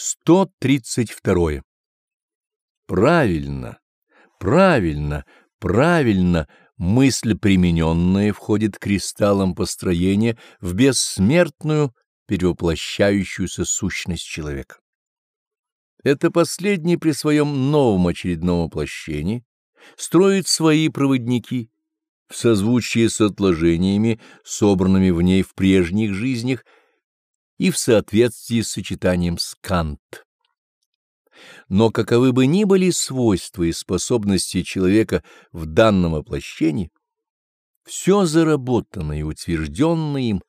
132. Правильно, правильно, правильно мысль примененная входит кристаллом построения в бессмертную перевоплощающуюся сущность человека. Это последний при своем новом очередном воплощении строит свои проводники в созвучии с отложениями, собранными в ней в прежних жизнях, и в соответствии с сочетанием с Кант. Но каковы бы ни были свойства и способности человека в данном воплощении, все заработанное и утвержденное им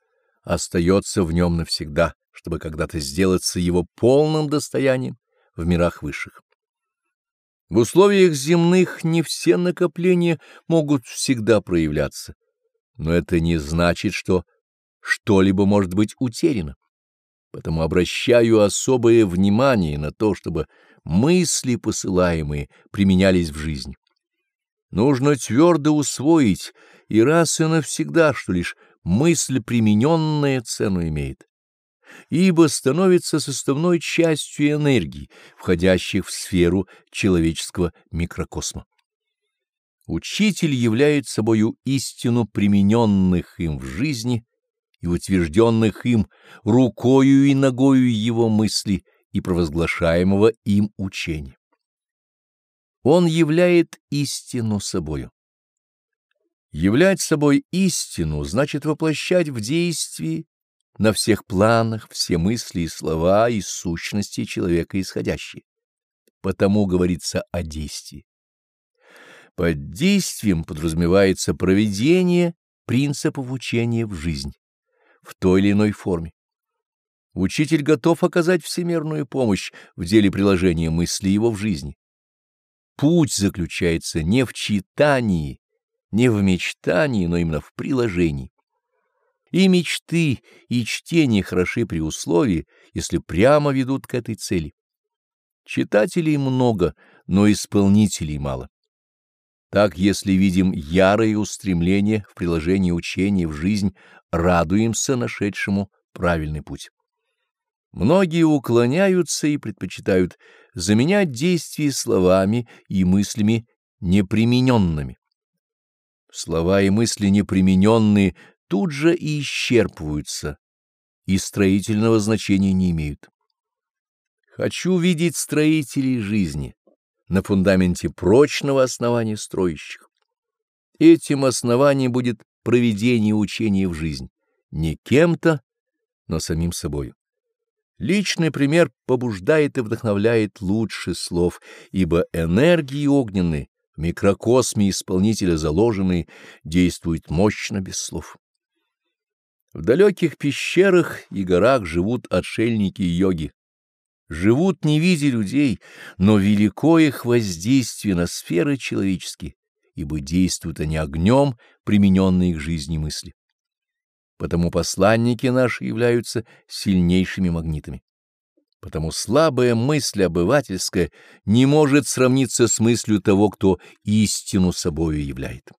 остается в нем навсегда, чтобы когда-то сделаться его полным достоянием в мирах высших. В условиях земных не все накопления могут всегда проявляться, но это не значит, что что-либо может быть утеряно. Потому обращаю особое внимание на то, чтобы мысли посылаемые применялись в жизнь. Нужно твердо усвоить и раз и навсегда, что лишь мысль примененная цену имеет, ибо становится составной частью энергии, входящих в сферу человеческого микрокосма. Учитель является собою истину примененных им в жизни и утвержденных им рукою и ногою его мысли и провозглашаемого им учения. Он являет истину собою. Являть собой истину значит воплощать в действии на всех планах все мысли и слова из сущности человека исходящие. Потому говорится о действии. Под действием подразумевается проведение принципов учения в жизнь в той или иной форме. Учитель готов оказать всемирную помощь в деле приложения мысли его в жизни. Путь заключается не в читании, не в мечтании, но именно в приложении. И мечты, и чтение хороши при условии, если прямо ведут к этой цели. Читателей много, но исполнителей мало. Так, если видим ярое устремление в приложении учения в жизнь, радуемся нашедшему правильный путь. Многие уклоняются и предпочитают заменять действия словами и мыслями непримененными. Слова и мысли непримененные тут же и исчерпываются, и строительного значения не имеют. Хочу видеть строителей жизни на фундаменте прочного основания строящих. Этим основанием будет проведение учения в жизнь, не кем-то, но самим собою. Личный пример побуждает и вдохновляет лучше слов, ибо энергии огненные, в микрокосме исполнителя заложенные, действуют мощно без слов. В далеких пещерах и горах живут отшельники йоги. Живут не видя людей, но велико их воздействие на сферы человеческие, ибо действуют они огнем, примененные к жизни мысли. Потому посланники наши являются сильнейшими магнитами. Потому слабая мысль обывательская не может сравниться с мыслью того, кто истину собою являет.